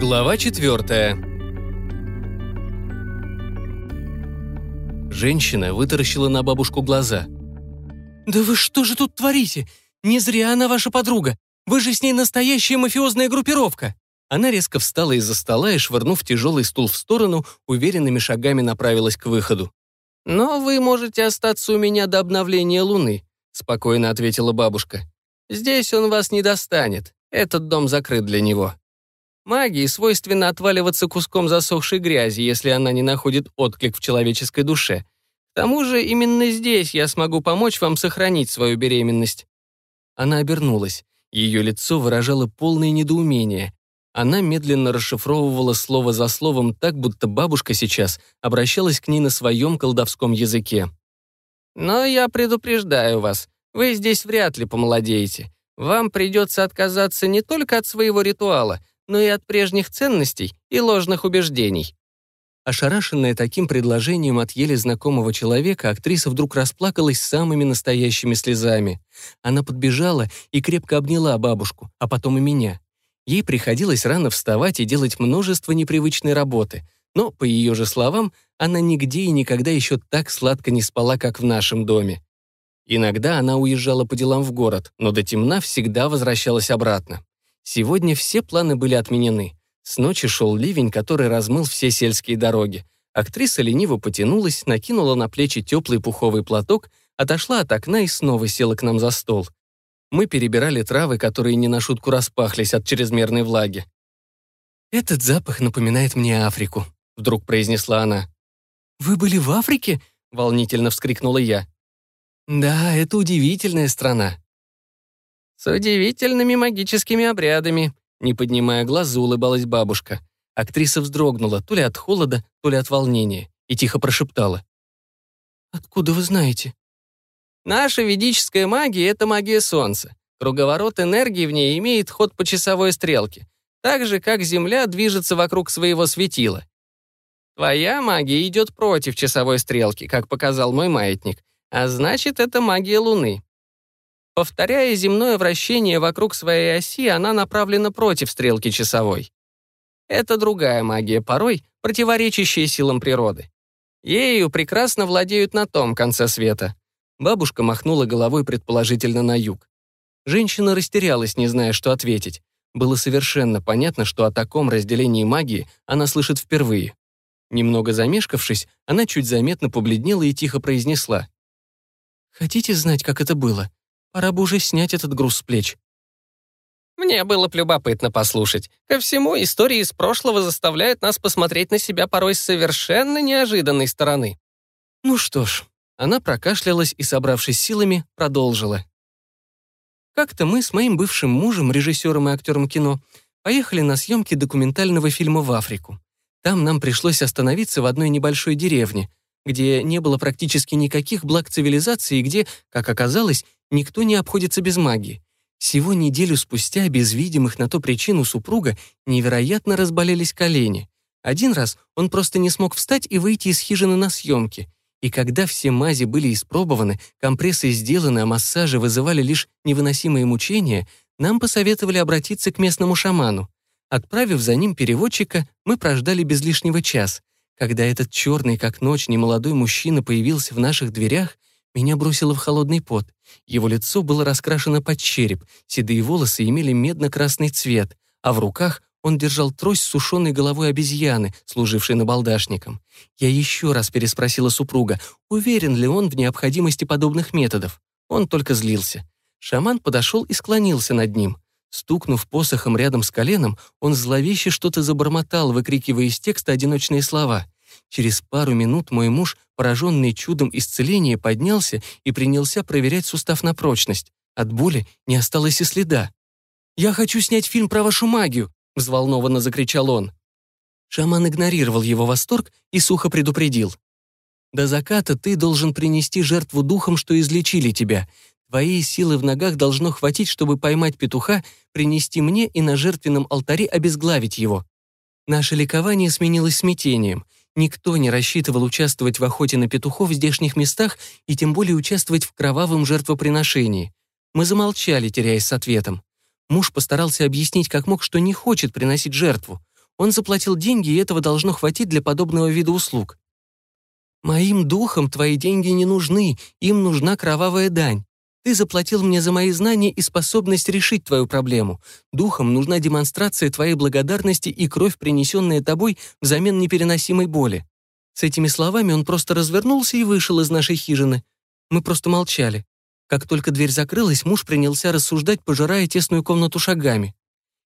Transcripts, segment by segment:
Глава четвертая. Женщина вытаращила на бабушку глаза. «Да вы что же тут творите? Не зря она ваша подруга. Вы же с ней настоящая мафиозная группировка!» Она резко встала из-за стола и, швырнув тяжелый стул в сторону, уверенными шагами направилась к выходу. «Но вы можете остаться у меня до обновления Луны», спокойно ответила бабушка. «Здесь он вас не достанет. Этот дом закрыт для него». Магии свойственно отваливаться куском засохшей грязи, если она не находит отклик в человеческой душе. К тому же именно здесь я смогу помочь вам сохранить свою беременность». Она обернулась. Ее лицо выражало полное недоумение. Она медленно расшифровывала слово за словом так, будто бабушка сейчас обращалась к ней на своем колдовском языке. «Но я предупреждаю вас, вы здесь вряд ли помолодеете. Вам придется отказаться не только от своего ритуала, но и от прежних ценностей и ложных убеждений. Ошарашенная таким предложением от еле знакомого человека, актриса вдруг расплакалась самыми настоящими слезами. Она подбежала и крепко обняла бабушку, а потом и меня. Ей приходилось рано вставать и делать множество непривычной работы, но, по ее же словам, она нигде и никогда еще так сладко не спала, как в нашем доме. Иногда она уезжала по делам в город, но до темна всегда возвращалась обратно. Сегодня все планы были отменены. С ночи шел ливень, который размыл все сельские дороги. Актриса лениво потянулась, накинула на плечи теплый пуховый платок, отошла от окна и снова села к нам за стол. Мы перебирали травы, которые не на шутку распахлись от чрезмерной влаги. «Этот запах напоминает мне Африку», — вдруг произнесла она. «Вы были в Африке?» — волнительно вскрикнула я. «Да, это удивительная страна. «С удивительными магическими обрядами», не поднимая глаз, заулыбалась бабушка. Актриса вздрогнула то ли от холода, то ли от волнения, и тихо прошептала. «Откуда вы знаете?» «Наша ведическая магия — это магия Солнца. Круговорот энергии в ней имеет ход по часовой стрелке, так же, как Земля движется вокруг своего светила. Твоя магия идет против часовой стрелки, как показал мой маятник, а значит, это магия Луны. Повторяя земное вращение вокруг своей оси, она направлена против стрелки часовой. Это другая магия, порой противоречащая силам природы. Ею прекрасно владеют на том конце света. Бабушка махнула головой предположительно на юг. Женщина растерялась, не зная, что ответить. Было совершенно понятно, что о таком разделении магии она слышит впервые. Немного замешкавшись, она чуть заметно побледнела и тихо произнесла. «Хотите знать, как это было? Пора бы уже снять этот груз с плеч. Мне было бы любопытно послушать. Ко всему, истории из прошлого заставляют нас посмотреть на себя порой с совершенно неожиданной стороны. Ну что ж, она прокашлялась и, собравшись силами, продолжила. Как-то мы с моим бывшим мужем, режиссером и актером кино, поехали на съемки документального фильма в Африку. Там нам пришлось остановиться в одной небольшой деревне, где не было практически никаких благ цивилизации и где, как оказалось, никто не обходится без магии. Всего неделю спустя, без видимых на то причину супруга, невероятно разболелись колени. Один раз он просто не смог встать и выйти из хижины на съемки. И когда все мази были испробованы, компрессы сделаны, а массажи вызывали лишь невыносимые мучения, нам посоветовали обратиться к местному шаману. Отправив за ним переводчика, мы прождали без лишнего час. Когда этот черный, как ночь, немолодой мужчина появился в наших дверях, меня бросило в холодный пот. Его лицо было раскрашено под череп, седые волосы имели медно-красный цвет, а в руках он держал трость с сушеной головой обезьяны, служившей набалдашником. Я еще раз переспросила супруга, уверен ли он в необходимости подобных методов. Он только злился. Шаман подошел и склонился над ним. Стукнув посохом рядом с коленом, он зловеще что-то забормотал, выкрикивая из текста одиночные слова — Через пару минут мой муж, пораженный чудом исцеления, поднялся и принялся проверять сустав на прочность. От боли не осталось и следа. «Я хочу снять фильм про вашу магию!» — взволнованно закричал он. Шаман игнорировал его восторг и сухо предупредил. «До заката ты должен принести жертву духом, что излечили тебя. Твоей силы в ногах должно хватить, чтобы поймать петуха, принести мне и на жертвенном алтаре обезглавить его». Наше ликование сменилось смятением — Никто не рассчитывал участвовать в охоте на петухов в здешних местах и тем более участвовать в кровавом жертвоприношении. Мы замолчали, теряясь с ответом. Муж постарался объяснить как мог, что не хочет приносить жертву. Он заплатил деньги, и этого должно хватить для подобного вида услуг. Моим духам твои деньги не нужны, им нужна кровавая дань. Ты заплатил мне за мои знания и способность решить твою проблему. Духам нужна демонстрация твоей благодарности и кровь, принесенная тобой взамен непереносимой боли. С этими словами он просто развернулся и вышел из нашей хижины. Мы просто молчали. Как только дверь закрылась, муж принялся рассуждать, пожирая тесную комнату шагами.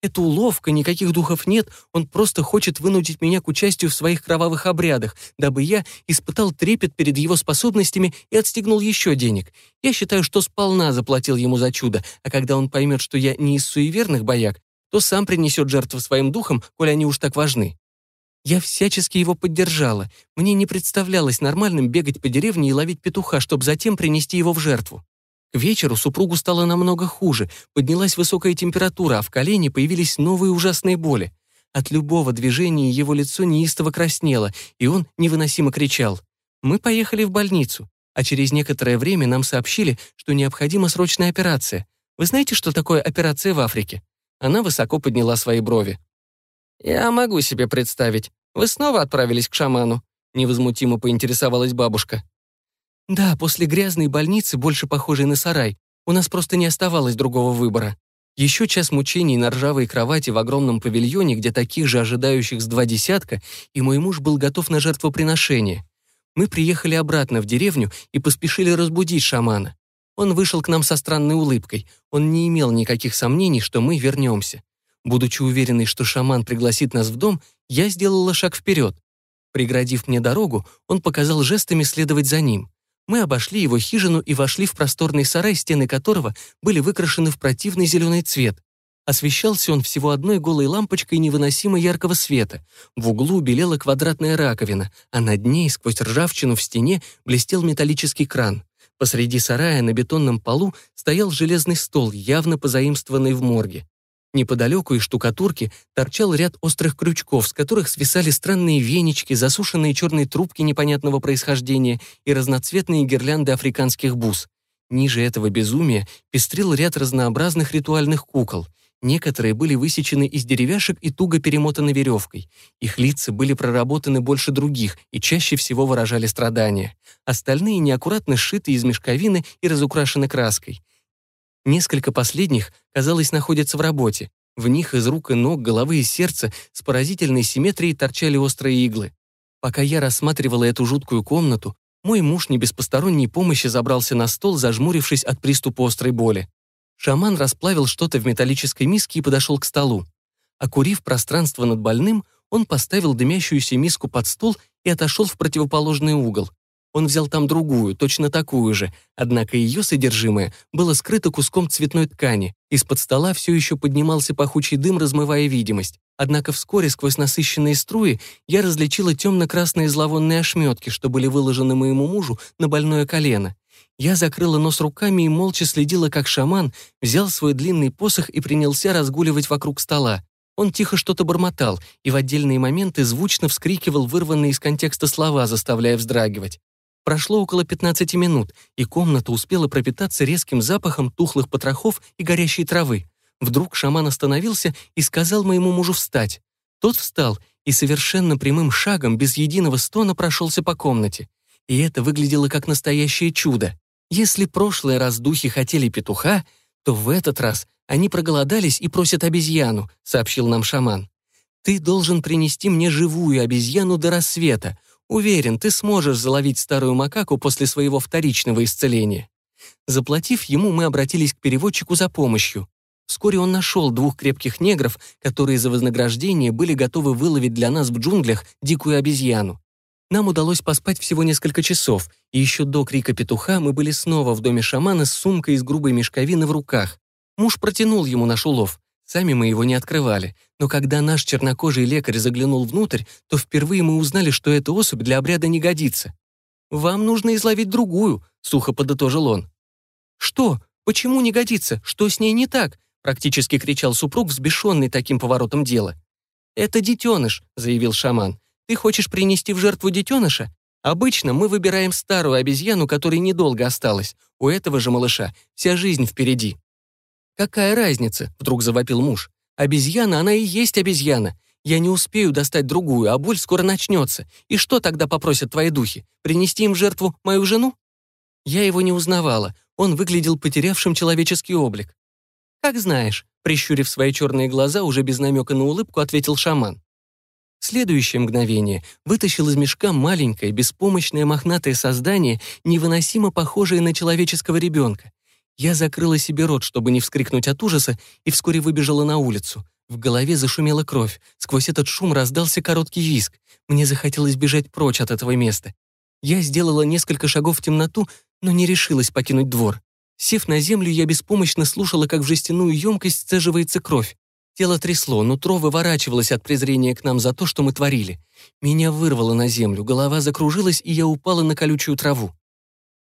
Это уловка, никаких духов нет, он просто хочет вынудить меня к участию в своих кровавых обрядах, дабы я испытал трепет перед его способностями и отстегнул еще денег. Я считаю, что сполна заплатил ему за чудо, а когда он поймет, что я не из суеверных бояк, то сам принесет жертву своим духам, коль они уж так важны. Я всячески его поддержала. Мне не представлялось нормальным бегать по деревне и ловить петуха, чтобы затем принести его в жертву. К вечеру супругу стало намного хуже, поднялась высокая температура, а в колене появились новые ужасные боли. От любого движения его лицо неистово краснело, и он невыносимо кричал. Мы поехали в больницу, а через некоторое время нам сообщили, что необходима срочная операция. Вы знаете, что такое операция в Африке? Она высоко подняла свои брови. «Я могу себе представить. Вы снова отправились к шаману?» Невозмутимо поинтересовалась бабушка. «Да, после грязной больницы, больше похожей на сарай, у нас просто не оставалось другого выбора. Еще час мучений на ржавой кровати в огромном павильоне, где таких же ожидающих с два десятка, и мой муж был готов на жертвоприношение. Мы приехали обратно в деревню и поспешили разбудить шамана. Он вышел к нам со странной улыбкой. Он не имел никаких сомнений, что мы вернемся. Будучи уверенной, что шаман пригласит нас в дом, я сделала шаг вперед. Преградив мне дорогу, он показал жестами следовать за ним. Мы обошли его хижину и вошли в просторный сарай, стены которого были выкрашены в противный зеленый цвет. Освещался он всего одной голой лампочкой невыносимо яркого света. В углу белела квадратная раковина, а над ней, сквозь ржавчину в стене, блестел металлический кран. Посреди сарая на бетонном полу стоял железный стол, явно позаимствованный в морге. Неподалеку из штукатурки торчал ряд острых крючков, с которых свисали странные венички, засушенные черные трубки непонятного происхождения и разноцветные гирлянды африканских бус. Ниже этого безумия пестрил ряд разнообразных ритуальных кукол. Некоторые были высечены из деревяшек и туго перемотаны веревкой. Их лица были проработаны больше других и чаще всего выражали страдания. Остальные неаккуратно сшиты из мешковины и разукрашены краской. Несколько последних, казалось, находятся в работе. В них из рук и ног, головы и сердца с поразительной симметрией торчали острые иглы. Пока я рассматривала эту жуткую комнату, мой муж не без посторонней помощи забрался на стол, зажмурившись от приступа острой боли. Шаман расплавил что-то в металлической миске и подошел к столу. Окурив пространство над больным, он поставил дымящуюся миску под стол и отошел в противоположный угол. Он взял там другую, точно такую же, однако ее содержимое было скрыто куском цветной ткани. Из-под стола все еще поднимался пахучий дым, размывая видимость. Однако вскоре сквозь насыщенные струи я различила темно-красные зловонные ошметки, что были выложены моему мужу на больное колено. Я закрыла нос руками и молча следила, как шаман взял свой длинный посох и принялся разгуливать вокруг стола. Он тихо что-то бормотал и в отдельные моменты звучно вскрикивал вырванные из контекста слова, заставляя вздрагивать. Прошло около 15 минут, и комната успела пропитаться резким запахом тухлых потрохов и горящей травы. Вдруг шаман остановился и сказал моему мужу встать. Тот встал и совершенно прямым шагом, без единого стона, прошелся по комнате. И это выглядело как настоящее чудо. Если прошлый раз духи хотели петуха, то в этот раз они проголодались и просят обезьяну, сообщил нам шаман. Ты должен принести мне живую обезьяну до рассвета. Уверен, ты сможешь заловить старую макаку после своего вторичного исцеления. Заплатив ему, мы обратились к переводчику за помощью. Вскоре он нашел двух крепких негров, которые за вознаграждение были готовы выловить для нас в джунглях дикую обезьяну. Нам удалось поспать всего несколько часов, и еще до крика петуха мы были снова в доме шамана с сумкой из грубой мешковины в руках. Муж протянул ему наш улов. Сами мы его не открывали, но когда наш чернокожий лекарь заглянул внутрь, то впервые мы узнали, что эта особь для обряда не годится. «Вам нужно изловить другую», — сухо подытожил он. «Что? Почему не годится? Что с ней не так?» — практически кричал супруг, взбешенный таким поворотом дела. «Это детеныш», — заявил шаман. «Ты хочешь принести в жертву детеныша? Обычно мы выбираем старую обезьяну, которой недолго осталось. У этого же малыша вся жизнь впереди». «Какая разница?» — вдруг завопил муж. «Обезьяна, она и есть обезьяна. Я не успею достать другую, а боль скоро начнется. И что тогда попросят твои духи? Принести им жертву мою жену? Я его не узнавала. Он выглядел потерявшим человеческий облик. «Как знаешь», — прищурив свои черные глаза, уже без намека на улыбку, ответил шаман. Следующее мгновение вытащил из мешка маленькое, беспомощное мохнатое создание, невыносимо похожее на человеческого ребенка. Я закрыла себе рот, чтобы не вскрикнуть от ужаса, и вскоре выбежала на улицу. В голове зашумела кровь. Сквозь этот шум раздался короткий визг. Мне захотелось бежать прочь от этого места. Я сделала несколько шагов в темноту, но не решилась покинуть двор. Сев на землю, я беспомощно слушала, как в жестяную емкость сцеживается кровь. Тело трясло, нутро выворачивалось от презрения к нам за то, что мы творили. Меня вырвало на землю, голова закружилась, и я упала на колючую траву.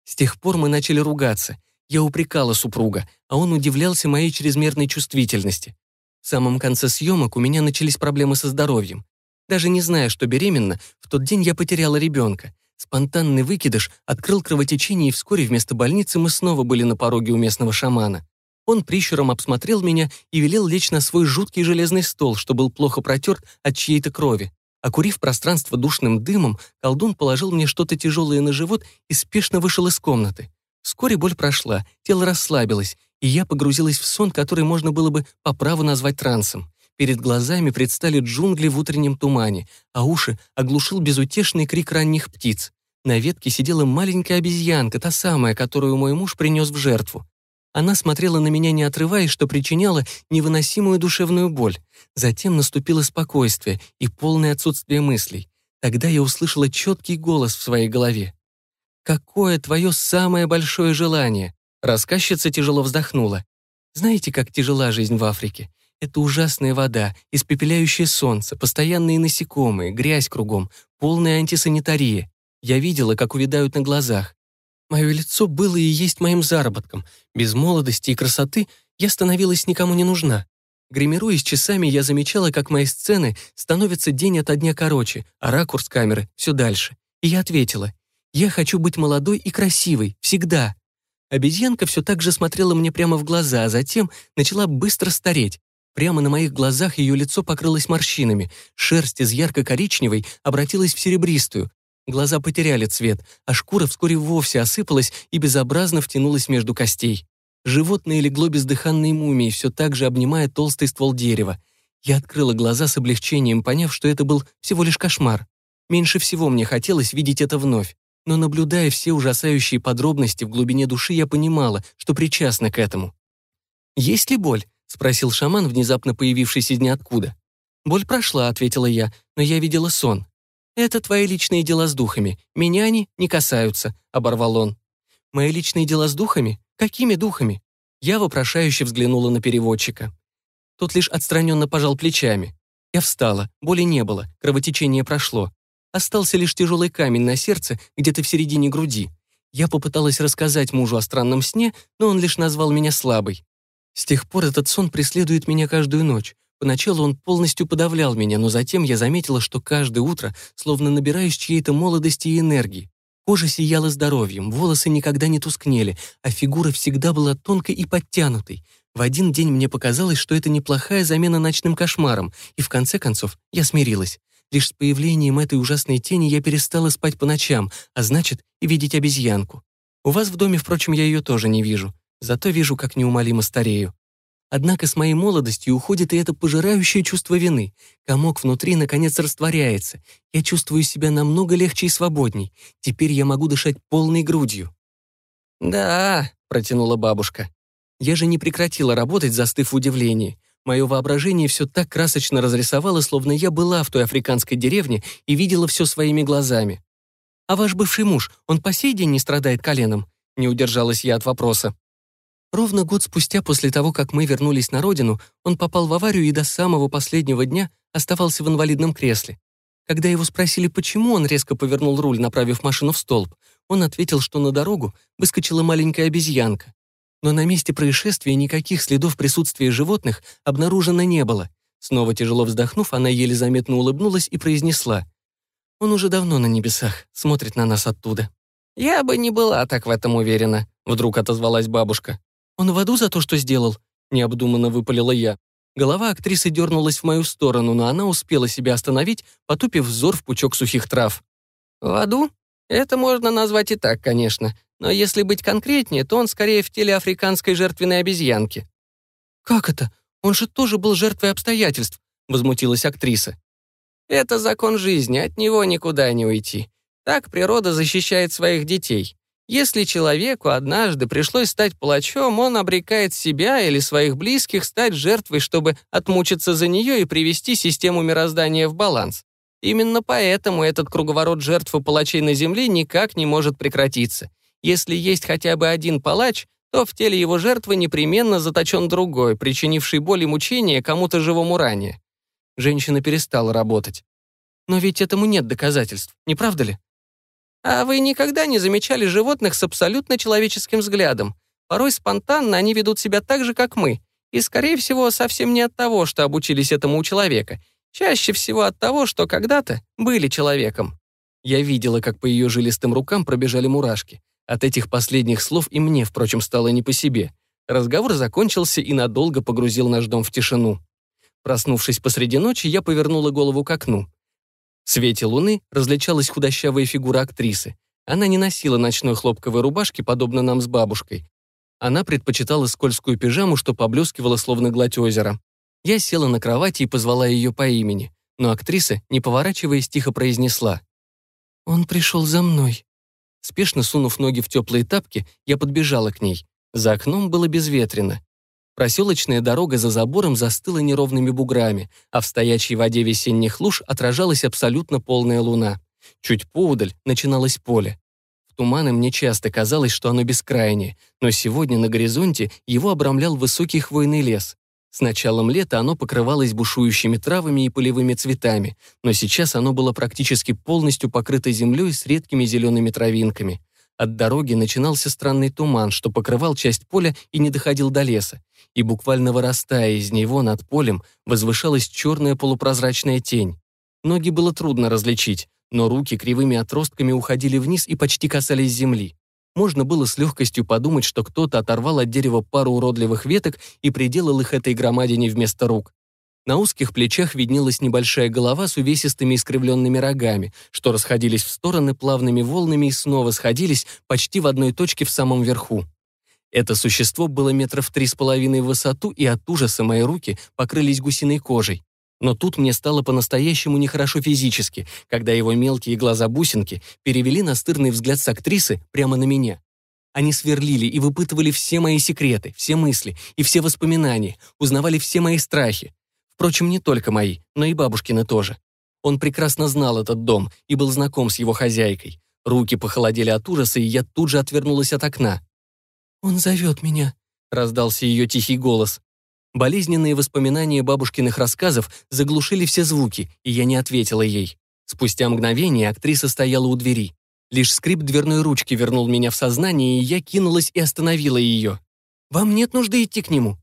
С тех пор мы начали ругаться. Я упрекала супруга, а он удивлялся моей чрезмерной чувствительности. В самом конце съемок у меня начались проблемы со здоровьем. Даже не зная, что беременна, в тот день я потеряла ребенка. Спонтанный выкидыш открыл кровотечение, и вскоре вместо больницы мы снова были на пороге у местного шамана. Он прищуром обсмотрел меня и велел лечь на свой жуткий железный стол, что был плохо протерт от чьей-то крови. Окурив пространство душным дымом, колдун положил мне что-то тяжелое на живот и спешно вышел из комнаты. Вскоре боль прошла, тело расслабилось, и я погрузилась в сон, который можно было бы по праву назвать трансом. Перед глазами предстали джунгли в утреннем тумане, а уши оглушил безутешный крик ранних птиц. На ветке сидела маленькая обезьянка, та самая, которую мой муж принес в жертву. Она смотрела на меня, не отрываясь, что причиняло невыносимую душевную боль. Затем наступило спокойствие и полное отсутствие мыслей. Тогда я услышала четкий голос в своей голове. «Какое твое самое большое желание?» Рассказчица тяжело вздохнула. «Знаете, как тяжела жизнь в Африке? Это ужасная вода, испепеляющее солнце, постоянные насекомые, грязь кругом, полная антисанитария. Я видела, как увядают на глазах. Мое лицо было и есть моим заработком. Без молодости и красоты я становилась никому не нужна. Гримируясь часами, я замечала, как мои сцены становятся день ото дня короче, а ракурс камеры все дальше. И я ответила, я хочу быть молодой и красивой, всегда. Обезьянка все так же смотрела мне прямо в глаза, а затем начала быстро стареть. Прямо на моих глазах ее лицо покрылось морщинами, шерсть из ярко-коричневой обратилась в серебристую, Глаза потеряли цвет, а шкура вскоре вовсе осыпалась и безобразно втянулась между костей. Животное легло бездыханной мумией, все так же обнимая толстый ствол дерева. Я открыла глаза с облегчением, поняв, что это был всего лишь кошмар. Меньше всего мне хотелось видеть это вновь. Но наблюдая все ужасающие подробности в глубине души, я понимала, что причастна к этому. «Есть ли боль?» — спросил шаман, внезапно появившийся из ниоткуда. «Боль прошла», — ответила я, — «но я видела сон». «Это твои личные дела с духами. Меня они не касаются», — оборвал он. «Мои личные дела с духами? Какими духами?» Я вопрошающе взглянула на переводчика. Тот лишь отстраненно пожал плечами. Я встала, боли не было, кровотечение прошло. Остался лишь тяжелый камень на сердце, где-то в середине груди. Я попыталась рассказать мужу о странном сне, но он лишь назвал меня слабой. С тех пор этот сон преследует меня каждую ночь. Поначалу он полностью подавлял меня, но затем я заметила, что каждое утро словно набираюсь чьей-то молодости и энергии. Кожа сияла здоровьем, волосы никогда не тускнели, а фигура всегда была тонкой и подтянутой. В один день мне показалось, что это неплохая замена ночным кошмарам, и в конце концов я смирилась. Лишь с появлением этой ужасной тени я перестала спать по ночам, а значит, и видеть обезьянку. У вас в доме, впрочем, я ее тоже не вижу. Зато вижу, как неумолимо старею. Однако с моей молодостью уходит и это пожирающее чувство вины. Комок внутри, наконец, растворяется. Я чувствую себя намного легче и свободней. Теперь я могу дышать полной грудью. «Да», — протянула бабушка. Я же не прекратила работать, застыв в удивлении. Мое воображение все так красочно разрисовало, словно я была в той африканской деревне и видела все своими глазами. «А ваш бывший муж, он по сей день не страдает коленом?» Не удержалась я от вопроса. Ровно год спустя после того, как мы вернулись на родину, он попал в аварию и до самого последнего дня оставался в инвалидном кресле. Когда его спросили, почему он резко повернул руль, направив машину в столб, он ответил, что на дорогу выскочила маленькая обезьянка. Но на месте происшествия никаких следов присутствия животных обнаружено не было. Снова тяжело вздохнув, она еле заметно улыбнулась и произнесла. «Он уже давно на небесах, смотрит на нас оттуда». «Я бы не была так в этом уверена», — вдруг отозвалась бабушка. «Он в аду за то, что сделал?» — необдуманно выпалила я. Голова актрисы дернулась в мою сторону, но она успела себя остановить, потупив взор в пучок сухих трав. «В аду? Это можно назвать и так, конечно. Но если быть конкретнее, то он скорее в теле африканской жертвенной обезьянки». «Как это? Он же тоже был жертвой обстоятельств», — возмутилась актриса. «Это закон жизни, от него никуда не уйти. Так природа защищает своих детей. Если человеку однажды пришлось стать палачом, он обрекает себя или своих близких стать жертвой, чтобы отмучиться за нее и привести систему мироздания в баланс. Именно поэтому этот круговорот жертв и палачей на Земле никак не может прекратиться. Если есть хотя бы один палач, то в теле его жертвы непременно заточен другой, причинивший боль и мучения кому-то живому ранее. Женщина перестала работать. Но ведь этому нет доказательств, не правда ли? А вы никогда не замечали животных с абсолютно человеческим взглядом? Порой спонтанно они ведут себя так же, как мы. И, скорее всего, совсем не от того, что обучились этому у человека. Чаще всего от того, что когда-то были человеком. Я видела, как по ее жилистым рукам пробежали мурашки. От этих последних слов и мне, впрочем, стало не по себе. Разговор закончился и надолго погрузил наш дом в тишину. Проснувшись посреди ночи, я повернула голову к окну. В свете луны различалась худощавая фигура актрисы. Она не носила ночной хлопковой рубашки, подобно нам с бабушкой. Она предпочитала скользкую пижаму, что поблескивала, словно гладь озера. Я села на кровати и позвала ее по имени, но актриса, не поворачиваясь, тихо произнесла. «Он пришел за мной». Спешно сунув ноги в теплые тапки, я подбежала к ней. За окном было безветренно. Проселочная дорога за забором застыла неровными буграми, а в стоячей воде весенних луж отражалась абсолютно полная луна. Чуть поудаль начиналось поле. В туманы мне часто казалось, что оно бескрайнее, но сегодня на горизонте его обрамлял высокий хвойный лес. С началом лета оно покрывалось бушующими травами и полевыми цветами, но сейчас оно было практически полностью покрыто землей с редкими зелеными травинками. От дороги начинался странный туман, что покрывал часть поля и не доходил до леса, и буквально вырастая из него над полем возвышалась черная полупрозрачная тень. Ноги было трудно различить, но руки кривыми отростками уходили вниз и почти касались земли. Можно было с легкостью подумать, что кто-то оторвал от дерева пару уродливых веток и приделал их этой громадине вместо рук. На узких плечах виднелась небольшая голова с увесистыми искривленными рогами, что расходились в стороны плавными волнами и снова сходились почти в одной точке в самом верху. Это существо было метров три с половиной в высоту, и от ужаса мои руки покрылись гусиной кожей. Но тут мне стало по-настоящему нехорошо физически, когда его мелкие глаза-бусинки перевели настырный взгляд с актрисы прямо на меня. Они сверлили и выпытывали все мои секреты, все мысли и все воспоминания, узнавали все мои страхи. Впрочем, не только мои, но и бабушкины тоже. Он прекрасно знал этот дом и был знаком с его хозяйкой. Руки похолодели от ужаса, и я тут же отвернулась от окна. «Он зовет меня», — раздался ее тихий голос. Болезненные воспоминания бабушкиных рассказов заглушили все звуки, и я не ответила ей. Спустя мгновение актриса стояла у двери. Лишь скрип дверной ручки вернул меня в сознание, и я кинулась и остановила ее. «Вам нет нужды идти к нему».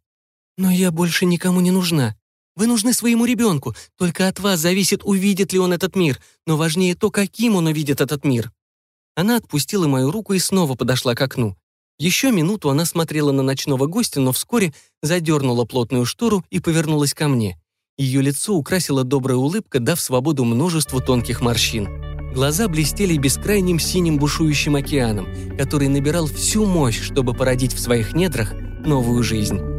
«Но я больше никому не нужна», вы нужны своему ребенку. Только от вас зависит, увидит ли он этот мир. Но важнее то, каким он увидит этот мир». Она отпустила мою руку и снова подошла к окну. Еще минуту она смотрела на ночного гостя, но вскоре задернула плотную штору и повернулась ко мне. Ее лицо украсила добрая улыбка, дав свободу множеству тонких морщин. Глаза блестели бескрайним синим бушующим океаном, который набирал всю мощь, чтобы породить в своих недрах новую жизнь.